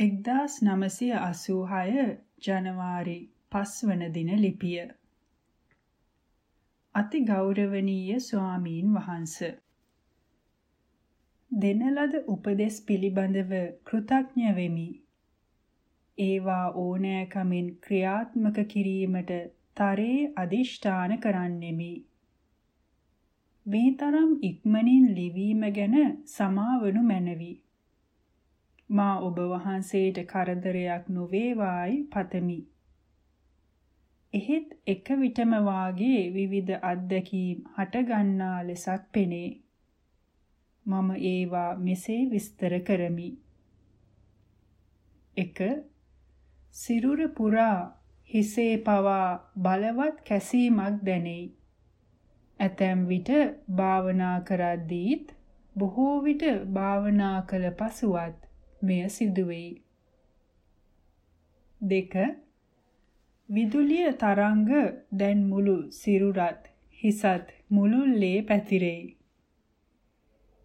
1986 ජනවාරි 5 වන දින ලිපිය. අති ගෞරවනීය ස්වාමීන් වහන්ස. දෙන ලද උපදෙස් පිළිබඳව කෘතඥ වෙමි. ඒවා ඕනෑකමින් ක්‍රියාත්මක කිරීමට තරේ අදිෂ්ඨාන කරන්නෙමි. මේ තරම් ඉක්මනින් ලිවීම ගැන සමාවනු මැනවි. මා ඔබ වහන්සේට කරදරයක් නොවේවායි පතමි. එහෙත් එක විටම වාගේ විවිධ අත්දැකීම් හටගන්නා ලෙසත් පෙනේ. මම ඒවා මෙසේ විස්තර කරමි. 1. සිරුර පුරා හිසේ පවා බලවත් කැසීමක් දැනේ. ඇතැම් විට භාවනා කරද්දීත් බොහෝ විට භාවනා කළ පසුවත් මෙය සිදුවෙයි. දෙක විදුලිය තරංග දැන් මුළු සිරුරත් හිසත් මුළුල්ලේ පැතිරෙයි.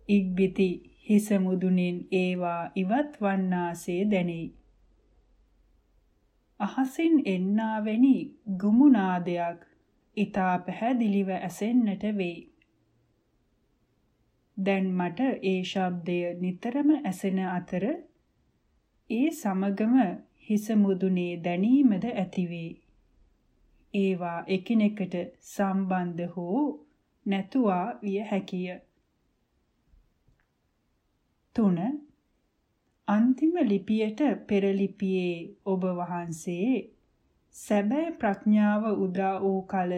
ඉක්බිති හිස මුදුනින් ඒවා ඉවත් වන්නාසේ දැනෙයි. අහසින් එන්නාවැනි ගුමු නාදයක් ඊතා පැහැදිලිව ඇසෙන්නට වෙයි. දැන් මට ඒ ශබ්දය නිතරම ඇසෙන අතර ඒ සමගම හිස මුදුනේ දැනීමද ඇතිවේ. ඒවා එකිනෙකට සම්බන්ධ හෝ නැතුවා විය හැකිය. 3 අන්තිම ලිපියට පෙර ලිපියේ ඔබ වහන්සේ සැබෑ ප්‍රඥාව උදා වූ කල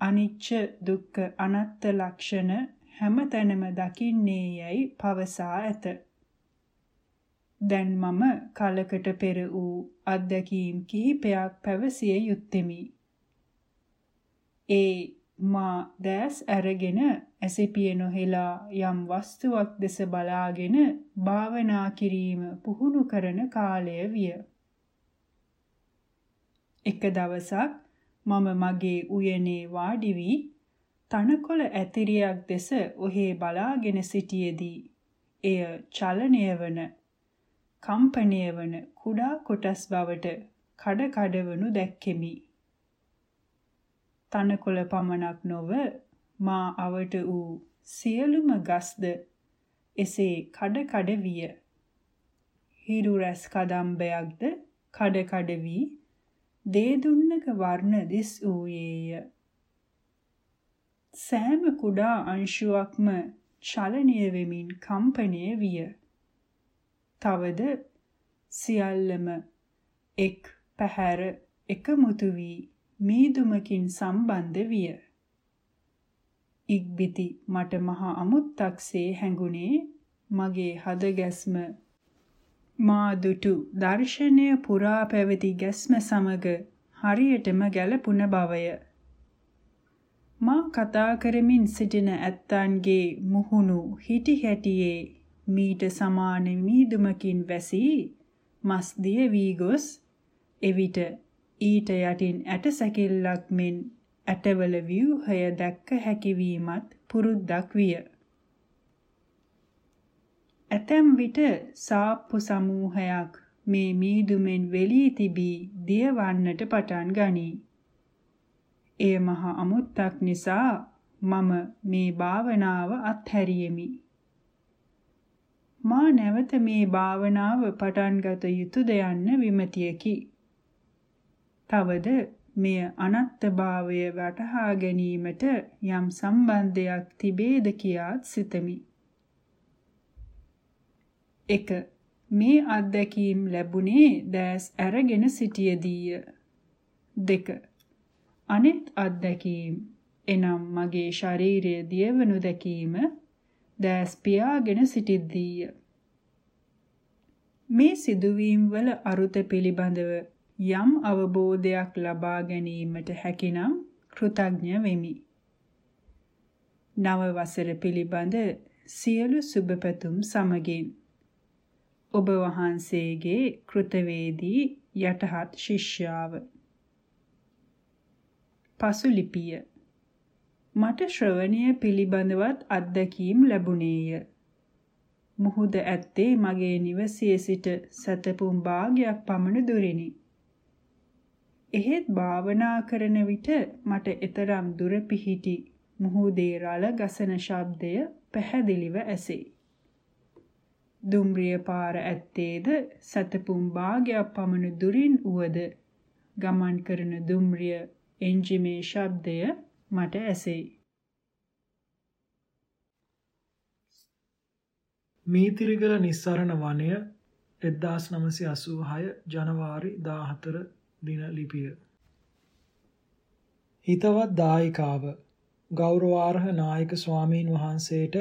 අනිච්ච දුක්ඛ අනත්ත ලක්ෂණ හැමතැනම දකින්නේ යයි පවසා ඇත. දැන් මම කලකට පෙර වූ අත්දැකීම් කිහිපයක් පැවසිය යුත්තේමි. ඒ මා දැස් අරගෙන ඇසිපිය නොහෙලා යම් වස්තුවක් දෙස බලාගෙන භාවනා කිරීම පුහුණු කරන කාලය විය. එක දවසක් මම මගේ උයනේ වාඩි වී තනකොළ ඇතිරියක් දෙස ඔහේ බලාගෙන සිටියේදී එය චලනය වන කම්පණය වන කුඩා කොටස් බවට කඩ කඩවනු දැක්කෙමි. තනකොළ පමණක් නොව මා අවට වූ සියලුම ගස්ද එසේ කඩ කඩ විය. හිරු රැස් කදම්බයක්ද කඩ කඩ වී දේදුන්නක වර්ණ දිස් වූයේය. සෑම කුඩා අංශුවක්ම චලනය වෙමින් කම්පණය විය. තවද සියල්ලම එක් පැහැර එකමුතු වී මීදුමකින් සම්බන්ධ විය. ඉක්බිති මට මහා අමුත්තක්සේ හැඟුණේ මගේ හද ගැස්ම මා දුටු දර්ශනය පුරා පැවති ගැස්ම සමග හරියටම ගැලපුණ බවය. මා කතා කරමින් සිටින ඇත්තන්ගේ මුහුණු හිටි හැටියේ මීට සමාන මීදුමකින් වැසී මස් දිය වී ගොස් එවිට ඊට යටින් ඇට සැකිල්ලක් මෙන් ඇටවල ව්‍යුහය දැක්ක හැකි වීමත් පුරුද්දක් විය. ඇතැම් විට සාප්පු සමූහයක් මේ මීදුමෙන් වෙලී තිබී දියවන්නට පටන් ගනී. එය මහ අමුත්තක් නිසා මම මේ භාවනාව අත්හැරියෙමි. මා නැවත මේ භාවනාව පටන් ගත යුතුයද යන්න විමතියකි. තවද මෙය අනත්තභාවය වටහා ගැනීමට යම් සම්බන්ධයක් තිබේද කියාත් සිතමි. 1. මේ අත්දැකීම් ලැබුණේ දැස් ඇරගෙන සිටියදීය. 2. අනෙත් අත්දැකීම් එනම් මගේ ශරීරයේ දියවනු දැකීම දැස් පියාගෙන සිටිද්දීය. මේ සිදුවීම් වල අරුත පිළිබඳව යම් අවබෝධයක් ලබා ගැනීමට හැකිනම් කෘතඥ වෙමි. නව වසර පිළිබඳ සියලු සුබපැතුම් සමගින් ඔබ වහන්සේගේ කෘතවේදී යටහත් ශිෂ්‍යාව පසු ලිපිය මට ශ්‍රවණය පිළිබඳවත් අත්දැකීම් ලැබුණේය. මුහුද ඇත්තේ මගේ නිවසේ සිට සතපුම් භාගයක් පමණ දුරිනි. එහෙත් භාවනා කරන විට මට එතරම් දුර පිහිටි මුහුදේ රළ ගසන ශබ්දය පැහැදිලිව ඇසේ. දුම්රිය පාර ඇත්තේද සතපුම් භාගයක් පමණ දුරින් උවද ගමන් කරන දුම්රිය එන්ජිමේ ශබ්දය මට ඇසෙයි. මීතිරිගල නිස්සරණ වනය 1986 ජනවාරි 14 දින ලිපිය හිතවත් දායිකාව ගෞරවාර්හ නායක ස්වාමීන් වහන්සේට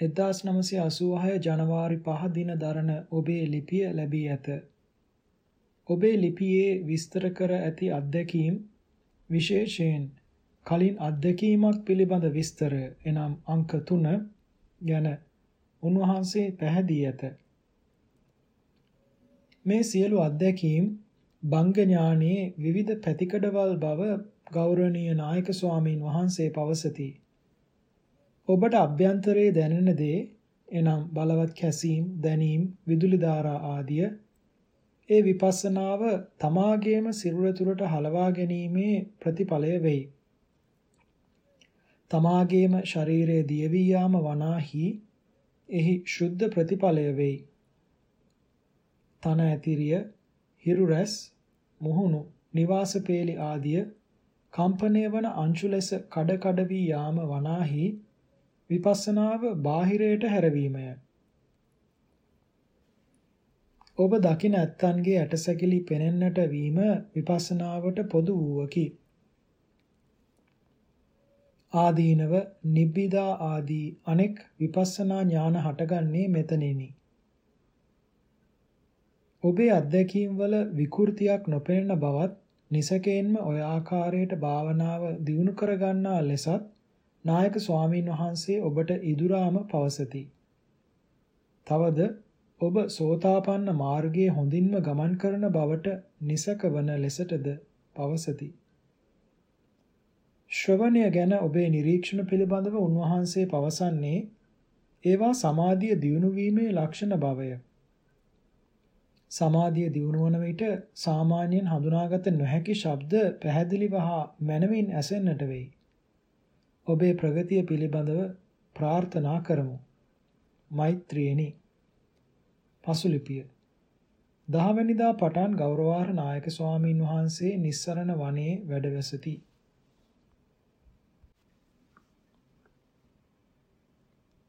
1986 ජනවාරි 5 දින දරන ඔබේ ලිපිය ලැබී ඇත. ඔබේ ලිපියේ විස්තර කර ඇති අත්දැකීම් විශේෂයෙන් කලින් අත්දැකීමක් පිළිබඳ විස්තරය එනම් අංක 3 ගැන උන්වහන්සේ පැහැදී ඇත. මේ සියලු අත්දැකීම් බංග ඥානයේ විවිධ පැතිකඩවල් බව ගෞරවනීය නායක ස්වාමීන් වහන්සේ පවසති. ඔබට අභ්‍යන්තරයේ දැනෙන දේ එනම් බලවත් කැසීම්, දැනීම්, විදුලි ධාරා ආදිය ඒ විපස්සනාව තමාගේම සිරුර තුළට හලවා ගැනීමේ ප්‍රතිඵලය වෙයි. තමාගේම ශරීරයේ දියවී යාම වනාහි එහි ශුද්ධ ප්‍රතිඵලය වෙයි. තන ඇතිරිය, හිරු රැස්, මුහුණු, නිවාස පේලි ආදිය කම්පණය වන අංශු ලෙස කඩ කඩ වී යාම වනාහි විපස්සනාව බාහිරයට හැරවීමය. ඔබ දකින ඇත්තන්ගේ ඇටසැකිලි පෙනෙන්නට වීම විපස්සනාවට පොදු වූවකි. ආදීනව නිබ්බිදා ආදී අනෙක් විපස්සනා ඥාන හටගන්නේ මෙතනිනි. ඔබේ අත්දැකීම් වල විකෘතියක් නොපෙනෙන බවත් නිසකයෙන්ම ඔය ආකාරයට භාවනාව දියුණු කරගන්නා ලෙසත් නායක ස්වාමීන් වහන්සේ ඔබට ඉදුරාම පවසති. තවද ඔබ සෝතාපන්න මාර්ගයේ හොඳින්ම ගමන් කරන බවට නිසක වන ලෙසටද පවසති. ශ්‍රවණය ගැන ඔබේ නිරීක්ෂණ පිළිබඳව උන්වහන්සේ පවසන්නේ ඒවා සමාධිය දියුණු වීමේ ලක්ෂණ බවය. සමාධිය දියුණු වන විට සාමාන්‍යයෙන් හඳුනාගත නොහැකි ශබ්ද පැහැදිලිව හා මනමින් ඇසෙන්නට වෙයි. ඔබේ ප්‍රගතිය පිළිබඳව ප්‍රාර්ථනා කරමු. මෛත්‍රියනි. පසුලිපිය. දහවැනිදා පටන් ගෞරවාර්හ නායක ස්වාමීන් වහන්සේ නිස්සරණ වනයේ වැඩවසති.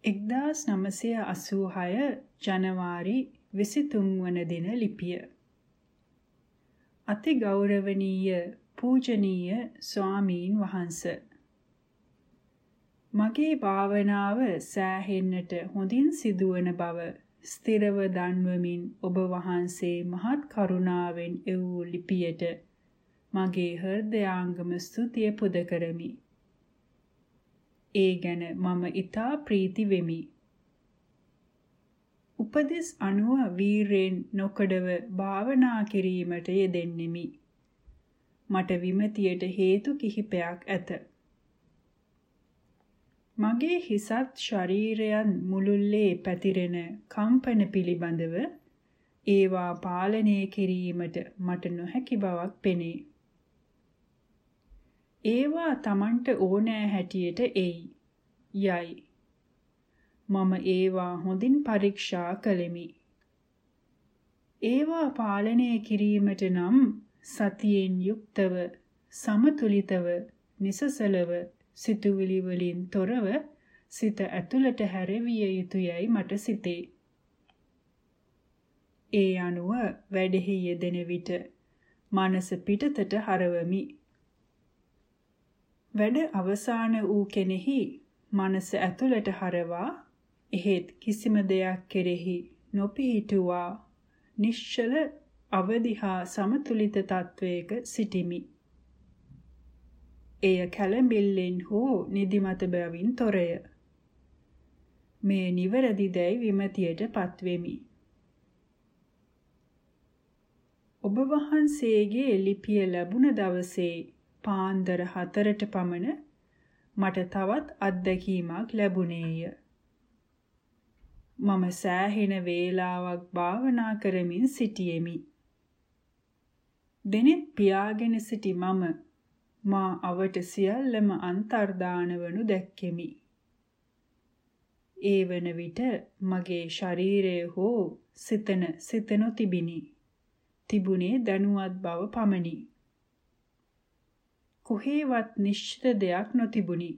1986 ජනවාරි 23 වන දින ලිපිය. අති ගෞරවනීය පූජනීය ස්වාමීන් වහන්ස මගේ භාවනාව සෑහෙන්නට හොඳින් සිදුවන බව ස්ථිරව දන්වමින් ඔබ වහන්සේ මහත් කරුණාවෙන් එවූ ලිපියට මගේ හෘදයාංගම ස්තුතිය පුද කරමි. ඒ ගැන මම ඊතා ප්‍රීති වෙමි. උපදෙස් අනුව වීරෙන් නොකඩව භාවනා කිරීමට යෙදෙන්නෙමි. මට විමතියට හේතු කිහිපයක් ඇත. මගේ හිසත් ශරීරයන් මුළුල්ලේ පැතිරෙන කම්පන පිළිබඳව ඒවා පාලනය කිරීමට මට නොහැකි බවක් පෙනේ. ඒවා Tamanට ඕනෑ හැටියට එයි. යයි. මම ඒවා හොඳින් පරීක්ෂා කළෙමි. ඒවා පාලනය කිරීමට නම් සතියෙන් යුක්තව සමතුලිතව නිසසලව සිතුවිලි වලින් තොරව සිත ඇතුළට හැරවිය යුතුයයි මට සිතේ. ඒ අනුව වැඩෙහි යෙදෙන විට මනස පිටතට හරවමි. වැඩ අවසාන වූ කෙනෙහි මනස ඇතුළට හරවා එහෙත් කිසිම දෙයක් කෙරෙහි නොපිහිටුවා නිශ්චල අවදි හා සමතුලිත තත්වයක සිටිමි. එය කැළඹිල්ලෙන් හෝ නිදිමත බැවින් තොරය. මේ නිවැරදි දැයි විමතියට පත්වෙමි. ඔබ වහන්සේගේ ලිපිය ලැබුණ දවසේ පාන්දර 4ට පමණ මට තවත් අත්දැකීමක් ලැබුණේය. මම සෑහෙන වේලාවක් භාවනා කරමින් සිටියෙමි. දෙනෙත් පියාගෙන සිටි මම මා අවට සියල්ලම අන්තර්දාන වනු දැක්කෙමි. ඒ වන විට මගේ ශරීරය හෝ සිතන සිත නොතිබිනි. තිබුණේ දැනුවත් බව පමණි. කොහේවත් නිශ්චිත දෙයක් නොතිබුණි.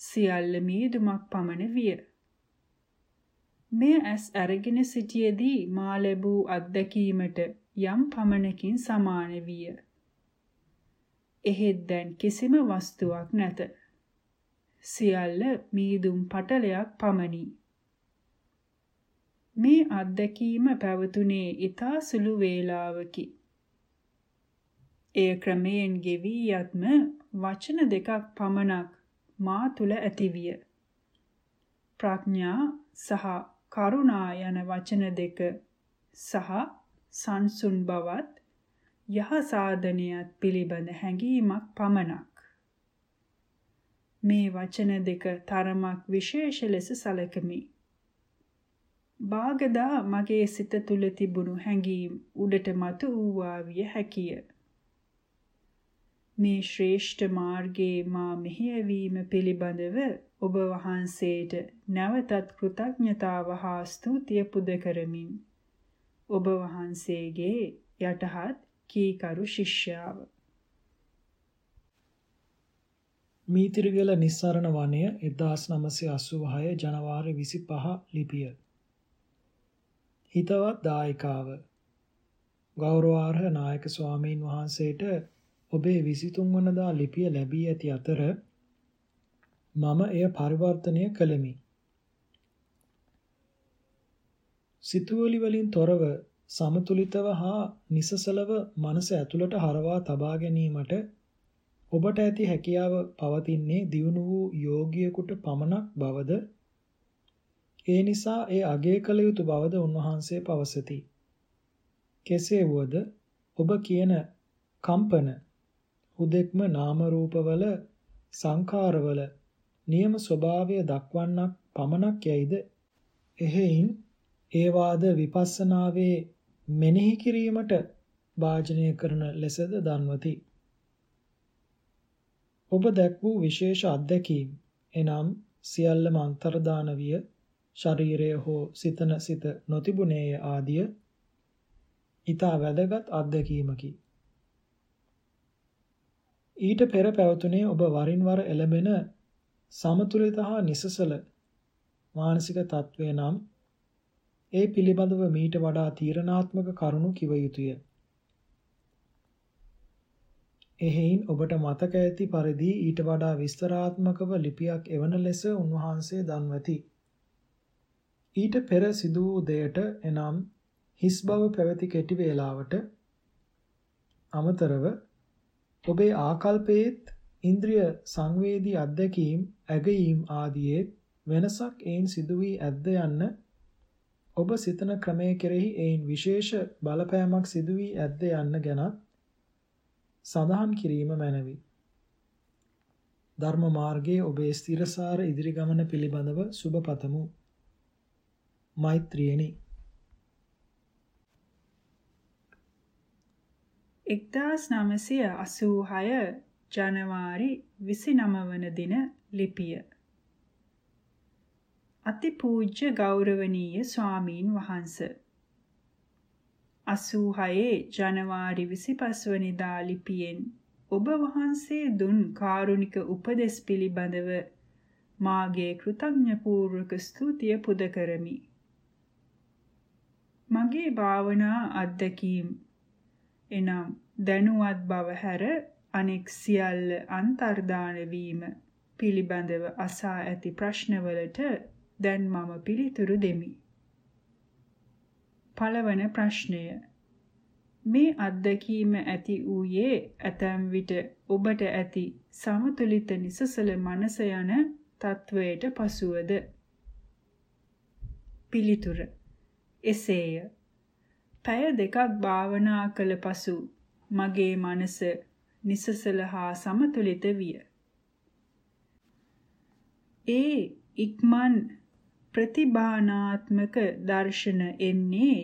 සියල්ල මීදුමක් පමණ විය. මේ ඇස් අරගෙන සිටියේදී මා ලැබූ අත්දැකීමට යම් පමණකින් සමාන විය. එහෙත් දැන් කිසිම වස්තුවක් නැත. සියල්ල මීදුම් පටලයක් පමණි. මේ අත්දැකීම පැවතුනේ ඊතා සුළු වේලාවකි. එය ක්‍රමයෙන් ගෙවී යත්ම වචන දෙකක් පමණක් මා තුල ඇතිවිය. ප්‍රඥා සහ කරුණා යන වචන දෙක සහ සංසුන් බවත් යහ සාධනයත් පිළිබඳ හැඟීමක් පමණක් මේ වචන දෙක තරමක් විශේෂ ලෙස සැලකමි. බාගදා මගේ සිත තුල තිබුණු හැඟීම් උඩට මතු වූවා විය හැකිය. මේ ශ්‍රේෂ්ඨ මාර්ගයේ මා මෙහෙයවීම පිළිබඳව ඔබ වහන්සේට නැවතත් කෘතඥතාව හා ස්තුතිය පුද කරමින් ඔබ වහන්සේගේ යටහත් කීකරු ශිෂ්‍යාව. මීතිරිගල නිස්සරණ වනය 1986 ජනවාරි 25 ලිපිය. හිතවත් දායකාව. ගෞරවාර්හ නායක ස්වාමීන් වහන්සේට ඔබේ 23 වනදා ලිපිය ලැබී ඇති අතර මම එය පරිවර්තනය කළෙමි. සිතුවිලි වලින් තොරව සමතුලිතව හා නිසසලව මනස ඇතුළට හරවා තබා ගැනීමට ඔබට ඇති හැකියාව පවතින්නේ දියුණු වූ යෝගියෙකුට පමණක් බවද? ඒ නිසා ඒ අගය කළ යුතු බවද උන්වහන්සේ පවසති. කෙසේ වුවද ඔබ කියන කම්පන හුදෙක්ම නාම රූපවල සංඛාරවල නියම ස්වභාවය දක්වන්නක් පමණක් යයිද? එහෙයින් ඒවාද විපස්සනාවේ මෙනෙහි කිරීමට වාජනය කරන ලෙසද දන්වති. ඔබ දැක් වූ විශේෂ අත්දැකීම් එනම් සියල්ලම අන්තර්දාන විය ශරීරය හෝ සිතන සිත නොතිබුණේය ආදිය ඊට වැදගත් අත්දැකීමකි. ඊට පෙර පැවතුනේ ඔබ වරින් වර එළඹෙන සමතුලිත හා නිසසල මානසික තත්වය නම් ඒ පිළිබඳව මීට වඩා තීරණාත්මක කරුණු කිව යුතුය. එහෙයින් ඔබට මතක ඇති පරිදි ඊට වඩා විස්තරාත්මකව ලිපියක් එවන ලෙස උන්වහන්සේ දන්වති. ඊට පෙර සිදු වූ දෙයට එනම් හිස් බව පැවති කෙටි වේලාවට අමතරව ඔබේ ආකල්පයේත් ඉන්ද්‍රිය සංවේදී අධ්‍යක්ීම් ඇගීම් ආදියේ වෙනසක් එයින් සිදු වී ඇද්ද යන්න ඔබ සිතන ක්‍රමයේ කෙරෙහි එයින් විශේෂ බලපෑමක් සිදු වී ඇද්ද යන්න ගැනත් සඳහන් කිරීම මැනවි. ධර්ම මාර්ගයේ ඔබේ ස්ථිරසාර ඉදිරි ගමන පිළිබඳව සුබ පතමු. මෛත්‍රියනි 1986 ජනවාරි 29 වන දින ලිපිය අතිපූජ්‍ය ගෞරවනීය ස්වාමීන් වහන්ස 86 ජනවාරි 25 වනිදා ලිපියෙන් ඔබ වහන්සේ දුන් කාරුණික උපදෙස් පිළිබඳව මාගේ කෘතඥ පූර්වක ස්තුතිය පුද කරමි. මගේ භාවනා අත්දැකීම් එනම් දැනුවත් බව හැර අනෙක් සියල්ල අන්තර්දාන වීම පිළිබඳව අසා ඇති ප්‍රශ්නවලට දැන් මම පිළිතුරු දෙමි. පළවන ප්‍රශ්නය මේ අත්දැකීම ඇති ඌයේ ඇතැම් විට ඔබට ඇති සමතුලිත නිසසල මනස යන තත්වයට පසුවද පිළිතුර එසේය පැය දෙකක් භාවනා කළ පසු මගේ මනස නිසසල හා සමතුලිත විය. ඒ ඉක්මන් ප්‍රතිභානාත්මක දර්ශන එන්නේ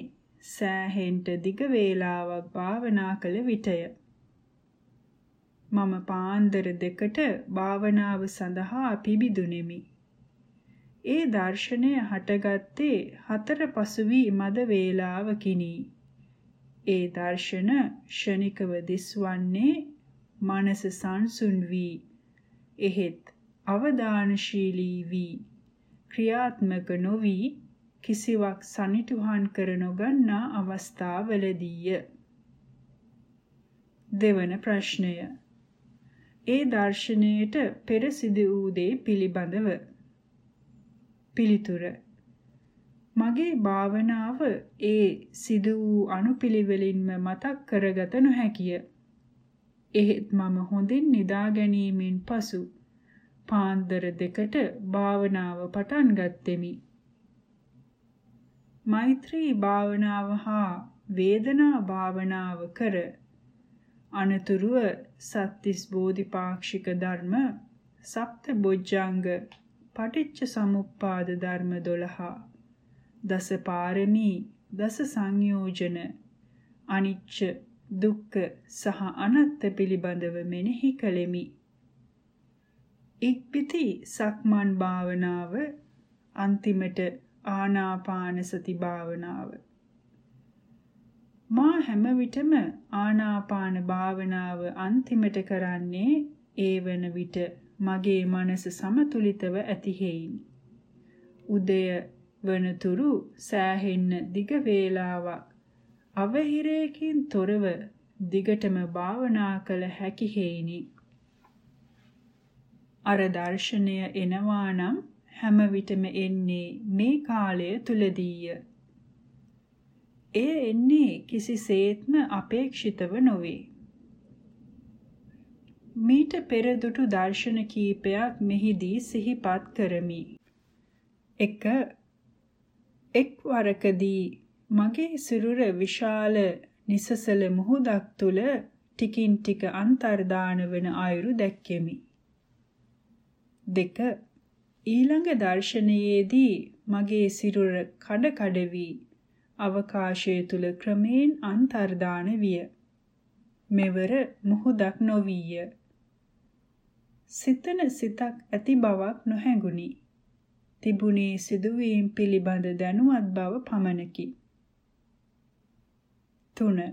සෑහෙන්ට දිග වේලාවක් භාවනා කළ විටය. මම පාන්දර දෙකට භාවනාව සඳහා පිබිදුනෙමි. ඒ දර්ශනය හටගත්තේ හතර පසුවී මද වේලාවකිනි. ඒ දර්ශන ෂණිකව දිස්වන්නේ මනස සංසුන් වී එහෙත් අවදානශීලී වී ක්‍රියාත්මක නොවි කිසිවක් සනිටුහන් කර නොගන්නා අවස්ථාවලදීය. දෙවන ප්‍රශ්නය. ඒ දර්ශනයට පෙර සිදු වූ දේ පිළිබඳව පිළිතුර මගේ භාවනාව ඒ සිදු වූ අනුපිළිවෙලින්ම මතක් කරගත නොහැකිය. එහෙත් මම හොඳින් නිදා ගැනීමෙන් පසු පාන්දර දෙකට භාවනාව පටන් ගත්ෙමි. මෛත්‍රී භාවනාව හා වේදනා භාවනාව කර අනතුරුව සත්‍තිස් බෝධිපාක්ෂික ධර්ම සප්ත බොජ්ජංග පටිච්ච සමුප්පාද ධර්ම 12 දස පාරමී දස සංයෝජන අනිච්ච දුක්ඛ සහ අනත්ත පිළිබඳව මෙනෙහි කළෙමි. ඉක්පිති සක්මන් භාවනාව අන්තිමට ආනාපාන සති භාවනාව. මා හැම විටම ආනාපාන භාවනාව අන්තිමට කරන්නේ ඒ වන විට මගේ මනස සමතුලිතව ඇති හේයින්. උදය වනතුරු සෑහෙන්න දිග වේලාවක් අවහිරයකින් තොරව දිගටම භාවනා කළ හැකි හේිනි අර දර්ශනය එනවා නම් හැම විටම එන්නේ මේ කාලය තුලදීය. එය එන්නේ කිසිසේත්ම අපේක්ෂිතව නොවේ. මීට පෙර දුටු දර්ශන කීපයක් මෙහිදී සිහිපත් කරමි. 1 එක් වරකදී මගේ සිරුර විශාල නිසසල මුහුදක් තුල ටිකින් ටික අන්තර්දාන වන අයුරු දැක්කෙමි. 2 ඊළඟ දර්ශනයේදී මගේ සිරුර කඩ කඩ වී අවකාශය තුල ක්‍රමයෙන් අන්තර්දාන විය. මෙවර මුහුදක් නොවිය. සිතන සිතක් ඇති බවක් නොහැඟුනි. තිබුණේ සිදුවීම් පිළිබඳ දැනුවත් බව පමණකි. 3.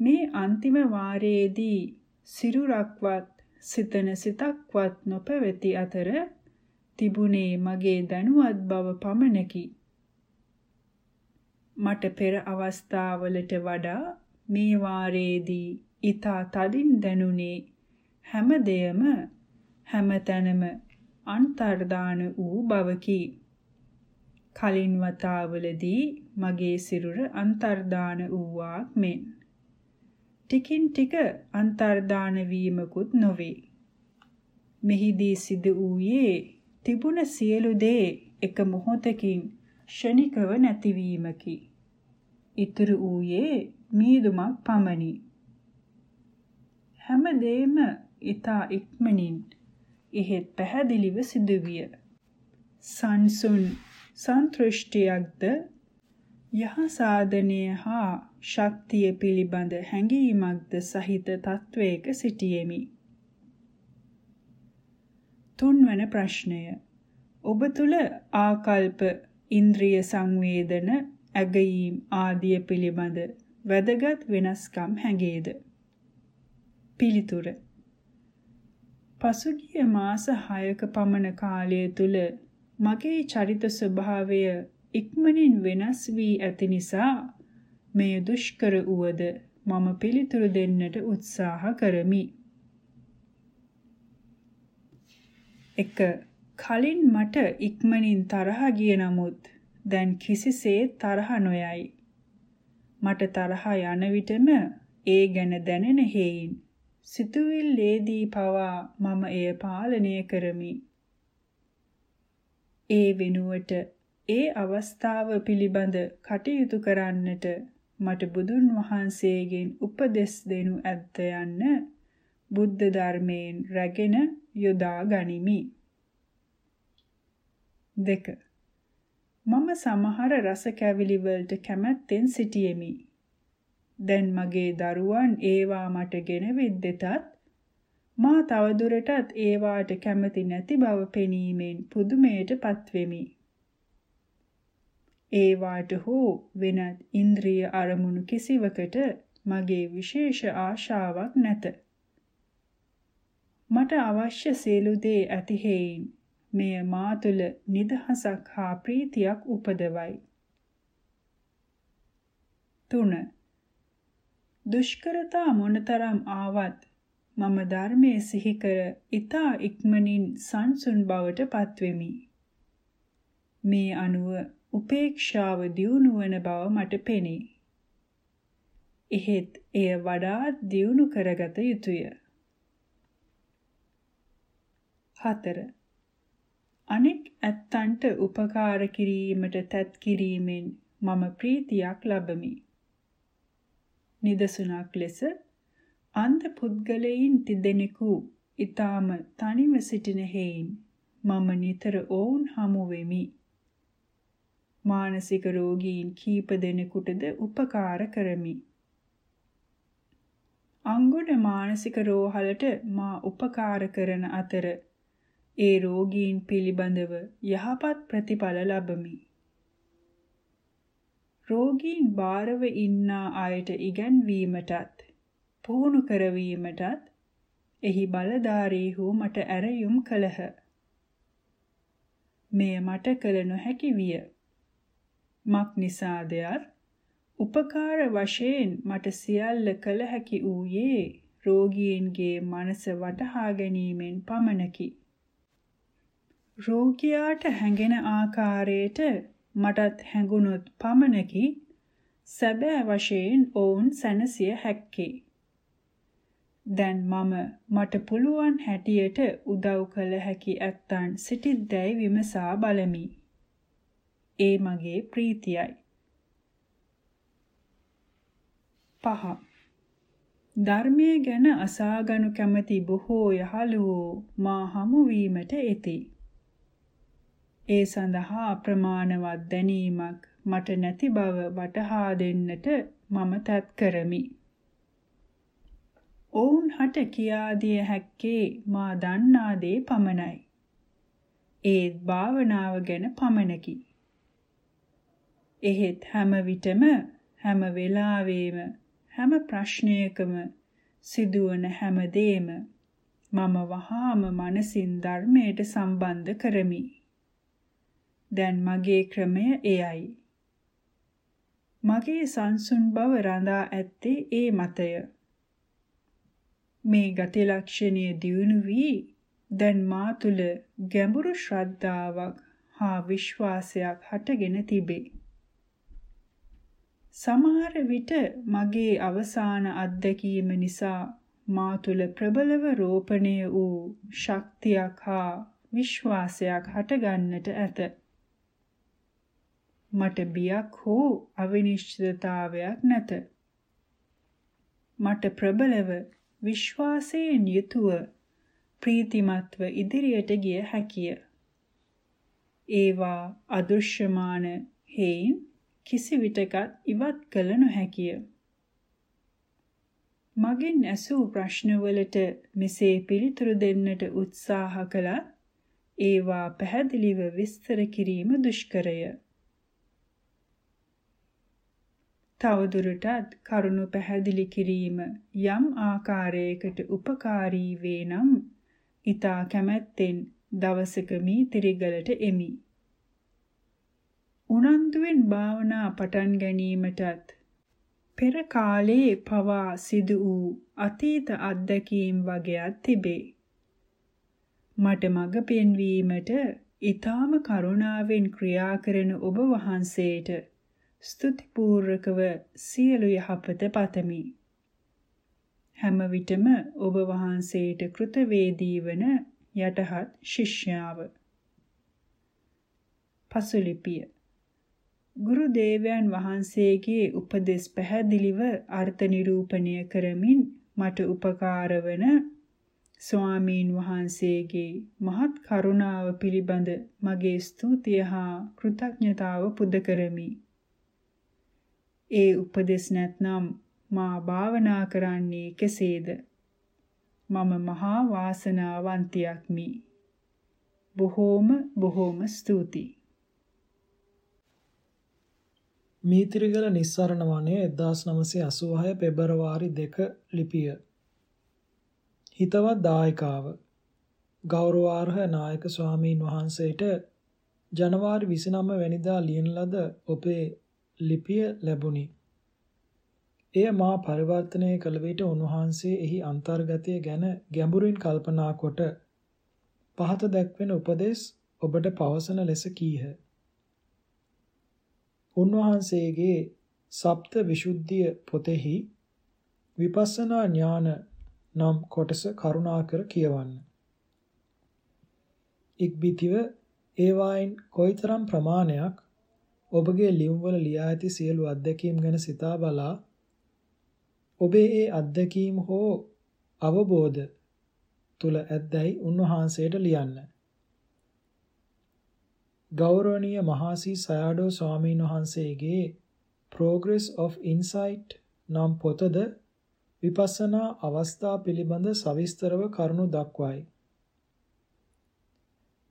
මේ අන්තිම වාරයේදී සිරුරක්වත් සිතන සිතක්වත් නොපැවති අතර තිබුණේ මගේ දැනුවත් බව පමණකි. මට පෙර අවස්ථාවලට වඩා මේ වාරයේදී ඊතා තදින් දැනුනේ හැම දෙයම හැමතැනම අන්තර්දාන වූ බවකි. කලින් වතාවලදී මගේ සිරුර අන්තර්දාන වූවාක් මෙන් ටිකින් ටික අන්තර්දාන වීමකුත් නොවේ. මෙහිදී සිදු වූයේ තිබුණ සියලු දේ එක මොහොතකින් ෂණිකව නැතිවීමකි. ඉතුරු වූයේ මීදුමක් පමණි. හැම දෙයක්ම ඊතා ඉක්මනින් එහෙත් පැහැදිලිව සිදුවිය. සංසුන් සන්තෘෂ්ටියක්ද යහ සාධනය හා ශක්තිය පිළිබඳ හැඟීමක්ද සහිත තත්වයක සිටියෙමි. තුන්වන ප්‍රශ්නය. ඔබ තුල ආකල්ප ඉන්ද්‍රිය සංවේදන ඇගීම් ආදිය පිළිබඳ වැදගත් වෙනස්කම් හැඟේද? පිළිතුර. පසුගිය මාස 6ක පමණ කාලය තුල මගේ චරිත ස්වභාවය ඉක්මනින් වෙනස් වී ඇති නිසා මෙය දුෂ්කර වුවද මම පිළිතුරු දෙන්නට උත්සාහ කරමි. 1. කලින් මට ඉක්මනින් තරහ ගිය නමුත් දැන් කිසිසේත් තරහ නොයයි. මට තරහ යන විටම ඒ ගැන දැනෙන හේයින් සිතුවිල්ලේදී පවා මම එය පාලනය කරමි. ඒ වෙනුවට ඒ අවස්ථාව පිළිබඳ කටයුතු කරන්නට මට බුදුන් වහන්සේගෙන් උපදෙස් දෙනු ඇත්ත යන්න බුද්ධ ධර්මයෙන් රැගෙන යොදා ගනිමි. 2. මම සමහර රස කැවිලි වලට කැමැත්තෙන් සිටියෙමි. දැන් මගේ දරුවන් ඒවා මට ගෙනවිද්දෙතත් මා තවදුරටත් ඒවාට කැමති නැති බව පෙනීමෙන් පුදුමයට පත්වෙමි. ඒවාට හෝ වෙනත් ඉන්ද්‍රිය අරමුණු කිසිවකට මගේ විශේෂ ආශාවක් නැත. මට අවශ්‍ය සියලු දේ ඇති හේයින් මෙය මා තුළ නිදහසක් හා ප්‍රීතියක් උපදවයි. 3 දුෂ්කරතා මොනතරම් ආවත් මම ධර්මයේ සිහි කර ඊතා ඉක්මනින් සංසුන් බවට පත්වෙමි. මේ අනුව උපේක්ෂාව දියුණු වන බව මට පෙනේ. එහෙත් එය වඩාත් දියුණු කරගත යුතුය. 4. අනෙක් ඇත්තන්ට උපකාර කිරීමට තත් කිරීමෙන් මම ප්‍රීතියක් ලබමි. නිදසුනක් ලෙස අන්ධ පුද්ගලයින් තිදෙනෙකු ඊටාම තනිව සිටින හේයින් මම නිතර ඔවුන් හමු වෙමි. මානසික රෝගීන් කීප දෙනෙකුටද උපකාර කරමි. අංගොඩ මානසික රෝහලට මා උපකාර කරන අතර ඒ රෝගීන් පිළිබඳව යහපත් ප්‍රතිඵල ලබමි. රෝගීන් බාරව ඉන්නා අයට ඉගැන්වීමටත් පුහුණු කරවීමටත් එහි බලධාරීහු මට ඇරයුම් කළහ. මෙය මට කළ නොහැකි විය. මක් නිසාදයත් උපකාර වශයෙන් මට සියල්ල කළ හැකි වූයේ රෝගීන්ගේ මනස වටහා ගැනීමෙන් පමණකි. රෝගියාට හැඟෙන ආකාරයට මටත් හැඟුණොත් පමණකි සැබෑ වශයෙන් ඔවුන් සැනසිය හැක්කේ. දැන් මම මට පුළුවන් හැටියට උදව් කළ හැකි ඇත්තන් සිටිද්දැයි විමසා බලමි. ඒ මගේ ප්‍රීතියයි. පහ ධර්මයේ ගැන අසාගනු කැමති බොහෝ යහළුවෝ මා හමු වීමට එති. ඒ සඳහා අප්‍රමාණවත් දැනීමක් මට නැති බව වටහා දෙන්නට මම තත් කරමි. ඔවුන් හට කියා දිය හැක්කේ මා දන්නා දේ පමණයි. ඒත් භාවනාව ගැන පමණකි. එහෙත් හැම විටම හැම වෙලාවෙම හැම ප්‍රශ්නයකම සිදුවන හැම දෙයක්ම මම වහාම මනසින් ධර්මයට සම්බන්ධ කරමි. දැන් මගේ ක්‍රමය එයයි. මගේ සංසුන් බව රඳා ඇත්තේ ඒ මතය. මේ ගති ලක්ෂණය දියුණු වී දැන් මා තුල ගැඹුරු ශ්‍රද්ධාවක් හා විශ්වාසයක් හටගෙන තිබේ. සමහර විට මගේ අවසාන අත්දැකීම නිසා මා තුල ප්‍රබලව රෝපණය වූ ශක්තියක් හා විශ්වාසයක් හටගන්නට ඇත. මට බියක් හෝ අවිනිශ්චිතතාවයක් නැත. මට ප්‍රබලව විශ්වාසයෙන් යුතුව ප්‍රීතිමත්ව ඉදිරියට ගිය හැකිය. ඒවා අදෘශ්‍යමාන හේයින් කිසි විටකත් ඉවත් කළ නොහැකිය. මගෙන් ඇසූ ප්‍රශ්නවලට මෙසේ පිළිතුරු දෙන්නට උත්සාහ කළත් ඒවා පැහැදිලිව විස්තර කිරීම දුෂ්කරය. තවදුරටත් කරුණු පැහැදිලි කිරීම යම් ආකාරයකට උපකාරී වේ නම් ඊතා කැමැත්තෙන් දවසක මීතිරිගලට එමි. උනන්දුවෙන් භාවනා පටන් ගැනීමටත් පෙර කාලයේ පවා සිදු වූ අතීත අත්දැකීම් වගේක් තිබේ. මට මඟ පෙන්වීමට ඊ타ම කරුණාවෙන් ක්‍රියා කරන ඔබ වහන්සේට ස්තුතිපූර්වකව සියලු යහපත පතමි. හැම විටම ඔබ වහන්සේට කෘතවේදී වන යටහත් ශිෂ්‍යාව. පසුලිපිය ගුරු දේවයන් වහන්සේගේ උපදෙස් පැහැදිලිව අර්ථ නිරූපණය කරමින් මට උපකාර වන ස්වාමීන් වහන්සේගේ මහත් කරුණාව පිළිබඳ මගේ ස්තුතිය හා කෘතඥතාව පුද කරමි. ඒ උපදෙස් නැත්නම් මා භාවනා කරන්නේ කෙසේද? මම මහා වාසනාවන්තියක්මි. බොහෝම බොහෝම ස්තුතියි. මීතිරිගල නිස්සරණ වනයේ 1986 පෙබරවාරි 2 ලිපිය. හිතවත් දායකාව ගෞරවාර්හ නායක ස්වාමීන් වහන්සේට ජනවාරි 29 වැනිදා ලියන ලද ඔබේ ලිපිය ලැබුණි. එය මා පරිවර්තනය කළ විට උන්වහන්සේ එහි අන්තර්ගතය ගැන ගැඹුරින් කල්පනා කොට පහත දැක්වෙන උපදෙස් ඔබට පවසන ලෙස කීහ. උන්වහන්සේගේ සප්ත විසුද්ධිය පොතෙහි විපස්සනා ඥාන නම් කොටස කරුණාකර කියවන්න. ඉක්බිතිව ඒවායින් කොයිතරම් ප්‍රමාණයක් ඔබගේ ලියුම්වල ලියා ඇති සියලු අත්දැකීම් ගැන සිතා බලා ඔබේ ඒ අත්දැකීම් හෝ අවබෝධ තුල ඇද්දැයි උන්වහන්සේට ලියන්න. ගෞරවනීය මහසී සයාඩෝ ස්වාමීන් වහන්සේගේ Progress of Insight නම් පොතද විපස්සනා අවස්ථා පිළිබඳ සවිස්තරව කරුණු දක්වයි.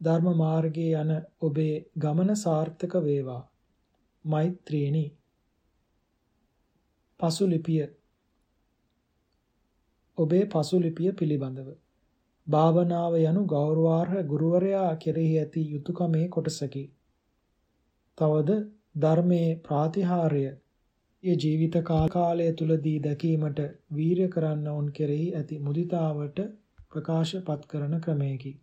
ධර්ම මාර්ගයේ යන ඔබේ ගමන සාර්ථක වේවා. මෛත්‍රියනි. පසුලිපිය ඔබේ පසුලිපිය පිළිබඳව භාවනාව යනු ගෞරවාර්හ ගුරුවරයා කෙරෙහි ඇති යුතුයකමේ කොටසකි. තවද ධර්මයේ ප්‍රාතිහාර්ය ඒ ජීවිත කාලය තුලදී දැකීමට වීරය කරන්න උන් කෙරෙහි ඇති මුදිතාවට ප්‍රකාශපත් කරන ක්‍රමයකි.